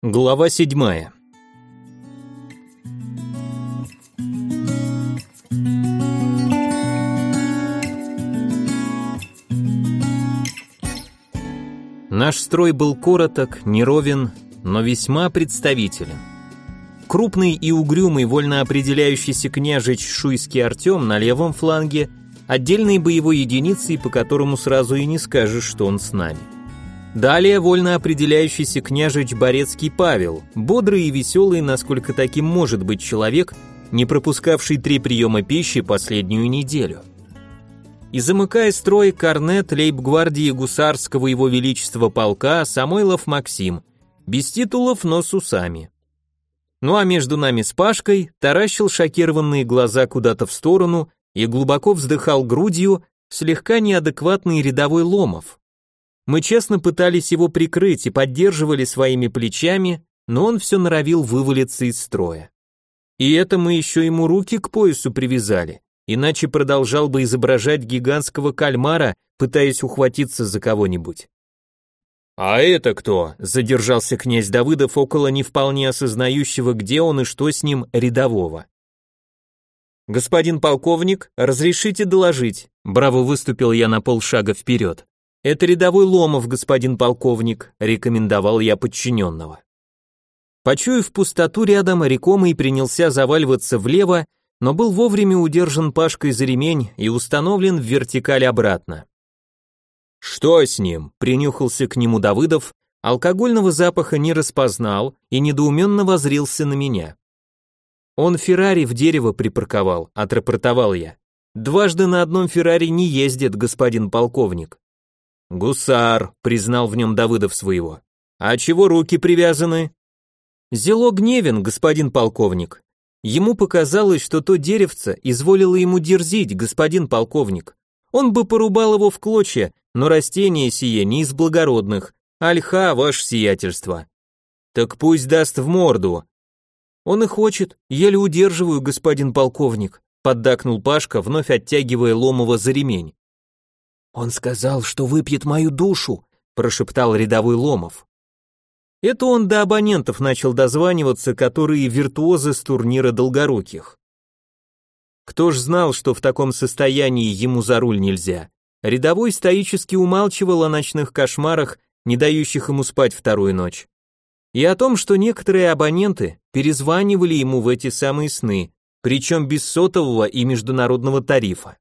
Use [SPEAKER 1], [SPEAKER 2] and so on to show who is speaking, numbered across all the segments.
[SPEAKER 1] Глава седьмая. Наш строй был короток, неровен, но весьма представителен. Крупный и угрюмый вольно определяющийся княжич Шуйский Артем на левом фланге, отдельной боевой единицей, по которому сразу и не скажешь, что он с нами. Далее вольно определяющийся княжич Борецкий Павел, бодрый и веселый, насколько таким может быть человек, не пропускавший три приема пищи последнюю неделю. И замыкая строй корнет лейб-гвардии гусарского его величества полка Самойлов Максим, без титулов, но с усами. Ну а между нами с Пашкой таращил шокированные глаза куда-то в сторону и глубоко вздыхал грудью слегка неадекватный рядовой Ломов. Мы честно пытались его прикрыть и поддерживали своими плечами, но он все норовил вывалиться из строя. И это мы еще ему руки к поясу привязали, иначе продолжал бы изображать гигантского кальмара, пытаясь ухватиться за кого-нибудь. «А это кто?» – задержался князь Давыдов около не вполне осознающего, где он и что с ним, рядового. «Господин полковник, разрешите доложить?» Браво выступил я на полшага вперед. «Это рядовой Ломов, господин полковник», — рекомендовал я подчиненного. Почуяв пустоту рядом, Рекомый принялся заваливаться влево, но был вовремя удержан Пашкой за ремень и установлен в вертикаль обратно. «Что с ним?» — принюхался к нему Давыдов, алкогольного запаха не распознал и недоуменно возрился на меня. «Он Феррари в дерево припарковал», — отрапортовал я. «Дважды на одном Феррари не ездит, господин полковник». «Гусар», — признал в нем Давыдов своего. «А чего руки привязаны?» «Зело гневен, господин полковник. Ему показалось, что то деревце изволило ему дерзить, господин полковник. Он бы порубал его в клочья, но растение сие не из благородных. Альха, ваше сиятельство». «Так пусть даст в морду». «Он и хочет, еле удерживаю, господин полковник», поддакнул Пашка, вновь оттягивая Ломова за ремень.
[SPEAKER 2] «Он сказал, что выпьет мою душу», – прошептал рядовой Ломов.
[SPEAKER 1] Это он до абонентов начал дозваниваться, которые виртуозы с турнира долгоруких. Кто ж знал, что в таком состоянии ему за руль нельзя? Рядовой стоически умалчивал о ночных кошмарах, не дающих ему спать вторую ночь. И о том, что некоторые абоненты перезванивали ему в эти самые сны, причем без сотового и международного тарифа.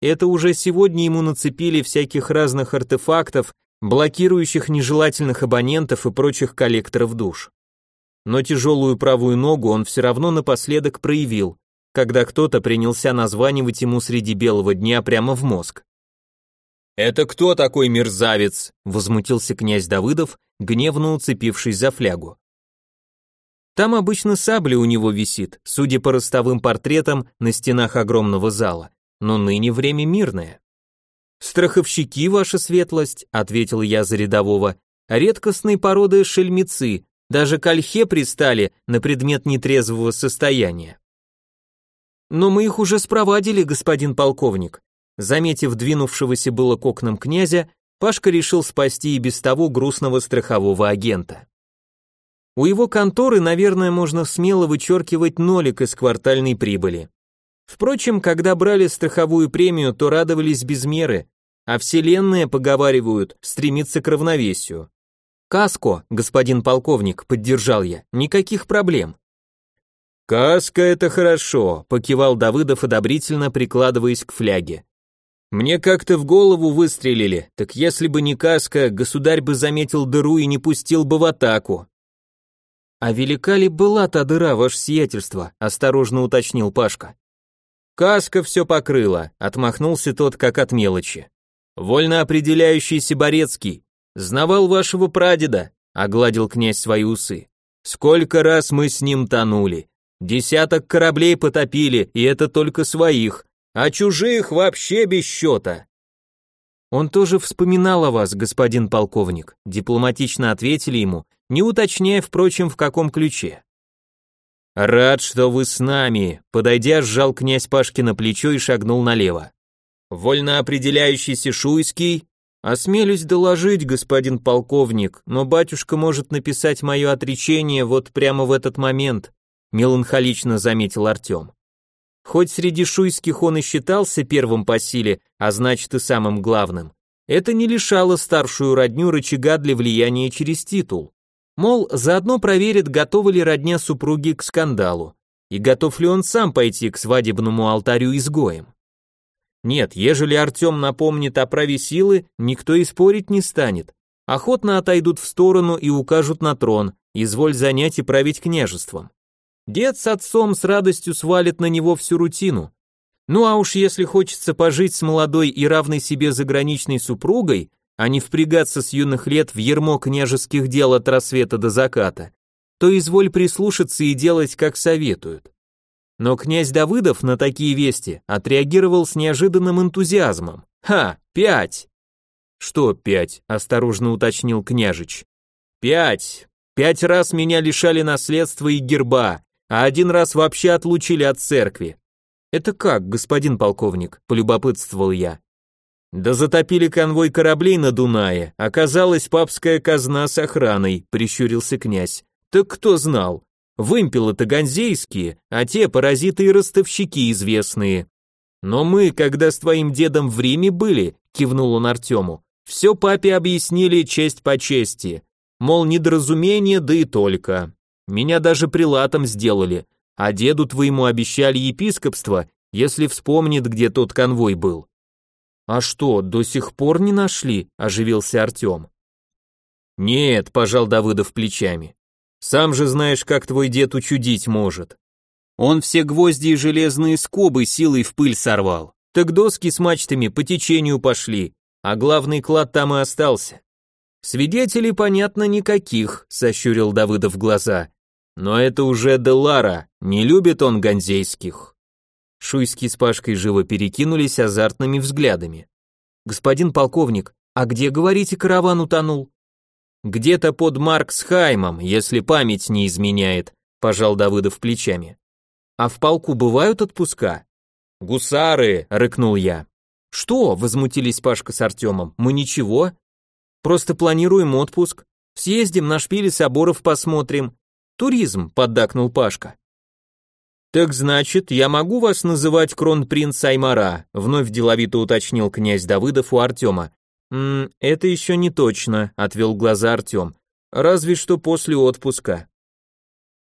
[SPEAKER 1] Это уже сегодня ему нацепили всяких разных артефактов, блокирующих нежелательных абонентов и прочих коллекторов душ. Но тяжелую правую ногу он все равно напоследок проявил, когда кто-то принялся названивать ему среди белого дня прямо в мозг. «Это кто такой мерзавец?» – возмутился князь Давыдов, гневно уцепившись за флягу. Там обычно сабля у него висит, судя по ростовым портретам на стенах огромного зала но ныне время мирное. Страховщики, ваша светлость, ответил я за рядового, редкостной породы шельмецы, даже к ольхе пристали на предмет нетрезвого состояния. Но мы их уже спровадили, господин полковник. Заметив двинувшегося было к окнам князя, Пашка решил спасти и без того грустного страхового агента. У его конторы, наверное, можно смело вычеркивать нолик из квартальной прибыли. Впрочем, когда брали страховую премию, то радовались без меры, а вселенная, поговаривают, стремится к равновесию. «Каско, господин полковник», — поддержал я, — «никаких проблем». «Каска — это хорошо», — покивал Давыдов одобрительно, прикладываясь к фляге. «Мне как-то в голову выстрелили, так если бы не каска, государь бы заметил дыру и не пустил бы в атаку». «А велика ли была та дыра, ваше сиятельство?» — осторожно уточнил Пашка. Каска все покрыла, отмахнулся тот как от мелочи. Вольно определяющийся Борецкий, знавал вашего прадеда, огладил князь свои усы. Сколько раз мы с ним тонули. Десяток кораблей потопили, и это только своих, а чужих вообще без счета. Он тоже вспоминал о вас, господин полковник, дипломатично ответили ему, не уточняя, впрочем, в каком ключе. «Рад, что вы с нами», — подойдя, сжал князь Пашки на плечо и шагнул налево. «Вольно определяющийся Шуйский?» Осмелюсь доложить, господин полковник, но батюшка может написать мое отречение вот прямо в этот момент, меланхолично заметил Артем. Хоть среди шуйских он и считался первым по силе, а значит и самым главным, это не лишало старшую родню рычага для влияния через титул. Мол, заодно проверит, готова ли родня супруги к скандалу, и готов ли он сам пойти к свадебному алтарю изгоем. Нет, ежели Артем напомнит о праве силы, никто и спорить не станет. Охотно отойдут в сторону и укажут на трон, изволь занять и править княжеством. Дед с отцом с радостью свалит на него всю рутину. Ну а уж если хочется пожить с молодой и равной себе заграничной супругой, а не впрягаться с юных лет в ермо княжеских дел от рассвета до заката, то изволь прислушаться и делать, как советуют. Но князь Давыдов на такие вести отреагировал с неожиданным энтузиазмом. «Ха, пять!» «Что пять?» – осторожно уточнил княжич. «Пять! Пять раз меня лишали наследства и герба, а один раз вообще отлучили от церкви». «Это как, господин полковник?» – полюбопытствовал я. «Да затопили конвой кораблей на Дунае, оказалась папская казна с охраной», – прищурился князь. «Так кто знал? Вымпелы-то ганзейские, а те паразиты и ростовщики известные. Но мы, когда с твоим дедом в Риме были, кивнул он Артему, все папе объяснили честь по чести. Мол, недоразумение, да и только. Меня даже прилатом сделали, а деду твоему обещали епископство, если вспомнит, где тот конвой был. А что, до сих пор не нашли? оживился Артем. Нет, пожал Давыдов плечами. Сам же знаешь, как твой дед учудить может. Он все гвозди и железные скобы силой в пыль сорвал. Так доски с мачтами по течению пошли, а главный клад там и остался. Свидетелей, понятно, никаких, сощурил Давыдов глаза. Но это уже Делара, не любит он ганзейских. Шуйский с Пашкой живо перекинулись азартными взглядами. Господин полковник, а где, говорите, караван утонул? Где-то под Марксхаймом, если память не изменяет, пожал Давыдов плечами. А в полку бывают отпуска? Гусары, рыкнул я. Что? возмутились Пашка с Артемом. Мы ничего. Просто планируем отпуск. Съездим на шпили соборов посмотрим. Туризм, поддакнул Пашка. Так значит, я могу вас называть кронпринц Аймара, вновь деловито уточнил князь Давыдов у Артема. «М, это еще не точно», — отвел глаза Артем. «Разве что после отпуска».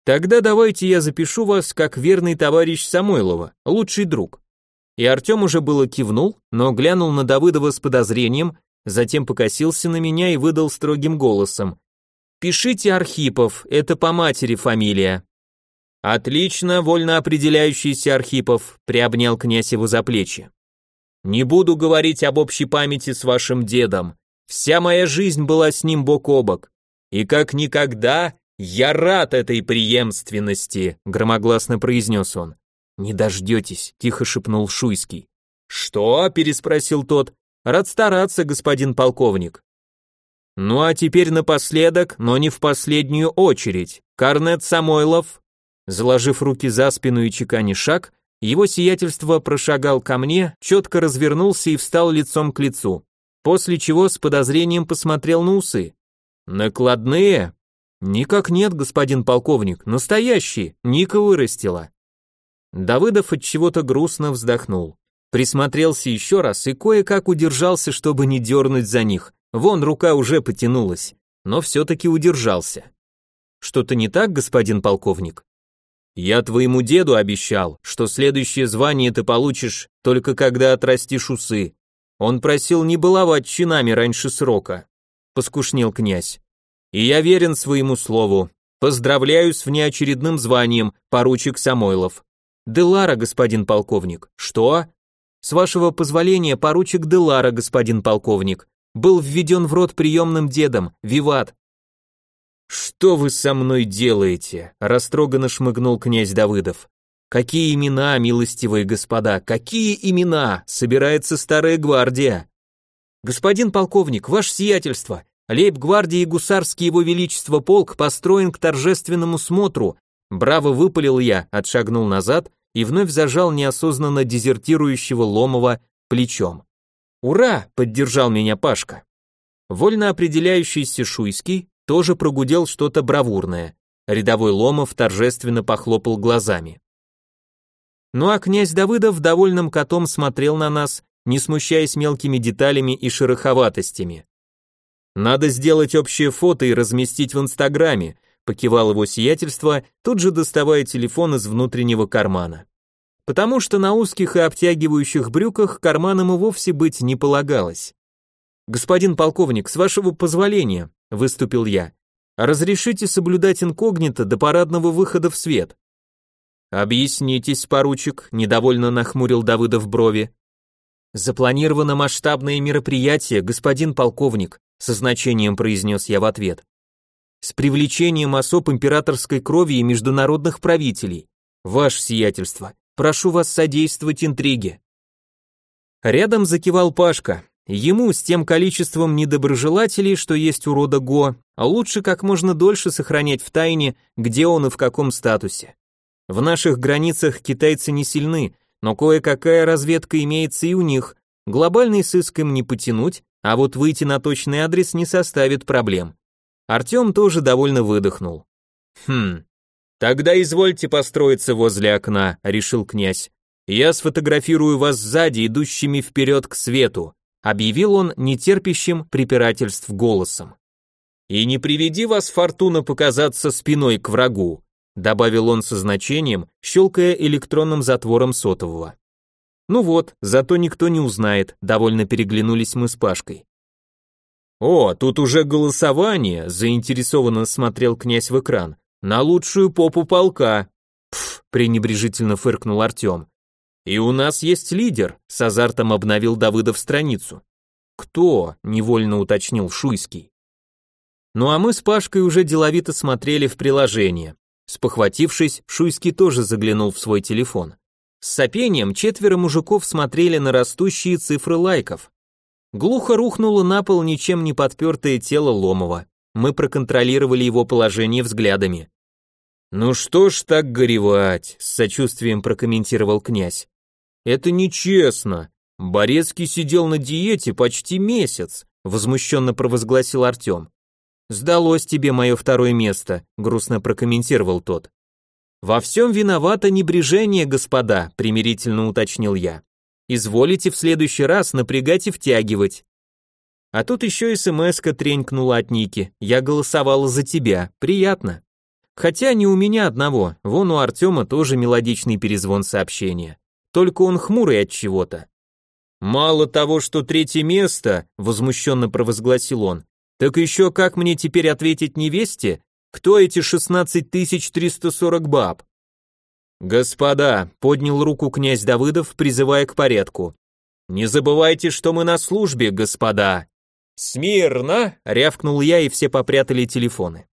[SPEAKER 1] «Тогда давайте я запишу вас как верный товарищ Самойлова, лучший друг». И Артем уже было кивнул, но глянул на Давыдова с подозрением, затем покосился на меня и выдал строгим голосом. «Пишите Архипов, это по матери фамилия». «Отлично, вольно определяющийся Архипов», — приобнял князь его за плечи. Не буду говорить об общей памяти с вашим дедом. Вся моя жизнь была с ним бок о бок. И как никогда я рад этой преемственности, громогласно произнес он. Не дождетесь, тихо шепнул Шуйский. Что? переспросил тот. Рад стараться, господин полковник. Ну а теперь напоследок, но не в последнюю очередь, Карнет Самойлов, заложив руки за спину и чеканя шаг, его сиятельство прошагал ко мне, четко развернулся и встал лицом к лицу, после чего с подозрением посмотрел на усы. «Накладные?» «Никак нет, господин полковник, настоящие, Ника вырастила». Давыдов от чего-то грустно вздохнул. Присмотрелся еще раз и кое-как удержался, чтобы не дернуть за них. Вон рука уже потянулась, но все-таки удержался. «Что-то не так, господин полковник?» Я твоему деду обещал, что следующее звание ты получишь только когда отрастишь усы. Он просил не баловать чинами раньше срока. Поскушнел князь. И я верен своему слову. Поздравляю с внеочередным званием, поручик Самойлов. Делара, господин полковник. Что? С вашего позволения, поручик Делара, господин полковник. Был введен в рот приемным дедом, виват. «Что вы со мной делаете?» – растроганно шмыгнул князь Давыдов. «Какие имена, милостивые господа, какие имена? Собирается старая гвардия!» «Господин полковник, ваше сиятельство, лейб-гвардии и гусарский его величество полк построен к торжественному смотру», браво выпалил я, отшагнул назад и вновь зажал неосознанно дезертирующего Ломова плечом. «Ура!» — поддержал меня Пашка. Вольно определяющийся Шуйский тоже прогудел что-то бравурное. Рядовой Ломов торжественно похлопал глазами. Ну а князь Давыдов довольным котом смотрел на нас, не смущаясь мелкими деталями и шероховатостями. «Надо сделать общее фото и разместить в Инстаграме», покивал его сиятельство, тут же доставая телефон из внутреннего кармана. Потому что на узких и обтягивающих брюках карманом и вовсе быть не полагалось. «Господин полковник, с вашего позволения», — выступил я, — «разрешите соблюдать инкогнито до парадного выхода в свет». «Объяснитесь, поручик», — недовольно нахмурил Давыдов брови. «Запланировано масштабное мероприятие, господин полковник», со значением произнес я в ответ. «С привлечением особ императорской крови и международных правителей. Ваше сиятельство, прошу вас содействовать интриге». Рядом закивал Пашка. Ему с тем количеством недоброжелателей, что есть у рода Го, а лучше как можно дольше сохранять в тайне, где он и в каком статусе. В наших границах китайцы не сильны, но кое-какая разведка имеется и у них. Глобальный сыск им не потянуть, а вот выйти на точный адрес не составит проблем. Артем тоже довольно выдохнул. Хм. Тогда извольте построиться возле окна, решил князь. Я сфотографирую вас сзади, идущими вперед к свету, объявил он нетерпящим препирательств голосом. И не приведи вас фортуна показаться спиной к врагу добавил он со значением, щелкая электронным затвором сотового. Ну вот, зато никто не узнает, довольно переглянулись мы с Пашкой. О, тут уже голосование, заинтересованно смотрел князь в экран. На лучшую попу полка. Пф, пренебрежительно фыркнул Артем. И у нас есть лидер, с азартом обновил Давыдов страницу. Кто? невольно уточнил Шуйский. Ну а мы с Пашкой уже деловито смотрели в приложение. Спохватившись, Шуйский тоже заглянул в свой телефон. С сопением четверо мужиков смотрели на растущие цифры лайков. Глухо рухнуло на пол ничем не подпертое тело Ломова. Мы проконтролировали его положение взглядами. «Ну что ж так горевать», — с сочувствием прокомментировал князь. «Это нечестно. Борецкий сидел на диете почти месяц», — возмущенно провозгласил Артем. «Сдалось тебе мое второе место», — грустно прокомментировал тот. «Во всем виновато небрежение, господа», — примирительно уточнил я. «Изволите в следующий раз напрягать и втягивать». А тут еще смс-ка тренькнула от Ники. Я голосовала за тебя. Приятно. Хотя не у меня одного. Вон у Артема тоже мелодичный перезвон сообщения. Только он хмурый от чего-то. Мало того, что третье место, возмущенно провозгласил он, так еще как мне теперь ответить невесте, кто эти 16340 баб? Господа, поднял руку князь Давыдов, призывая к порядку. Не забывайте, что мы на службе, господа. Смирно, рявкнул я, и все попрятали телефоны.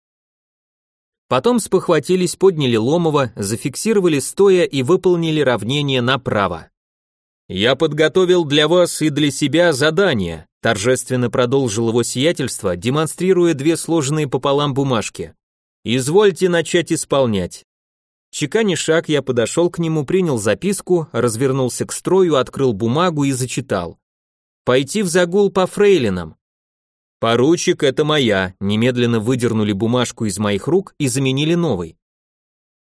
[SPEAKER 1] Потом спохватились, подняли Ломова, зафиксировали стоя и выполнили равнение направо. Я подготовил для вас и для себя задание, Торжественно продолжил его сиятельство, демонстрируя две сложенные пополам бумажки. «Извольте начать исполнять». Чеканя шаг, я подошел к нему, принял записку, развернулся к строю, открыл бумагу и зачитал. «Пойти в загул по фрейлинам». «Поручик, это моя», немедленно выдернули бумажку из моих рук и заменили новой.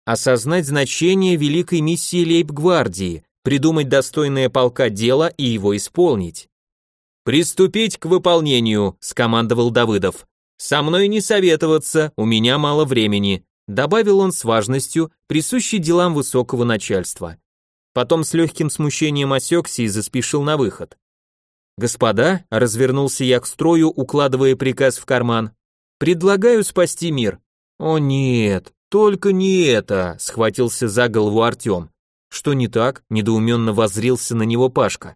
[SPEAKER 1] Осознать значение великой миссии лейб-гвардии, придумать достойное полка дело и его исполнить. «Приступить к выполнению», — скомандовал Давыдов. «Со мной не советоваться, у меня мало времени», — добавил он с важностью, присущей делам высокого начальства. Потом с легким смущением осекся и заспешил на выход. «Господа», — развернулся я к строю, укладывая приказ в карман, — «предлагаю спасти мир». «О нет, только не это», — схватился за голову Артем. «Что не так?» — недоуменно воззрился на него Пашка.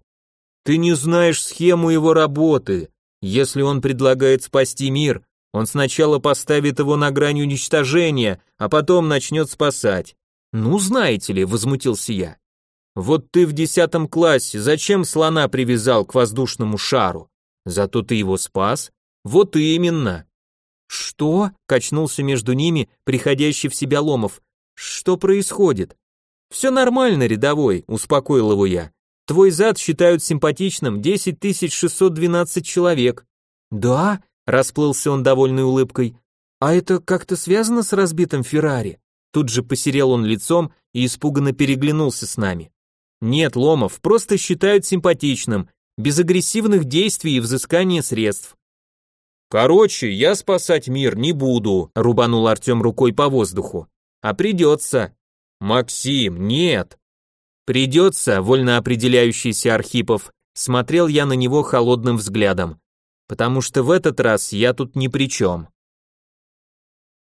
[SPEAKER 1] Ты не знаешь схему его работы. Если он предлагает спасти мир, он сначала поставит его на грань уничтожения, а потом начнет спасать. Ну, знаете ли, возмутился я. Вот ты в десятом классе зачем слона привязал к воздушному шару? Зато ты его спас? Вот именно. Что? Качнулся между ними приходящий в себя Ломов. Что происходит? Все нормально, рядовой, успокоил его я. Твой зад считают симпатичным 10612 человек. Да? расплылся он довольной улыбкой. А это как-то связано с разбитым Феррари? Тут же посерел он лицом и испуганно переглянулся с нами. Нет, Ломов, просто считают симпатичным, без агрессивных действий и взыскания средств. Короче, я спасать мир не буду, рубанул Артем рукой по воздуху. А придется. Максим, нет. Придется, вольно определяющийся Архипов, смотрел я на него холодным взглядом. Потому что в этот раз я тут ни при чем.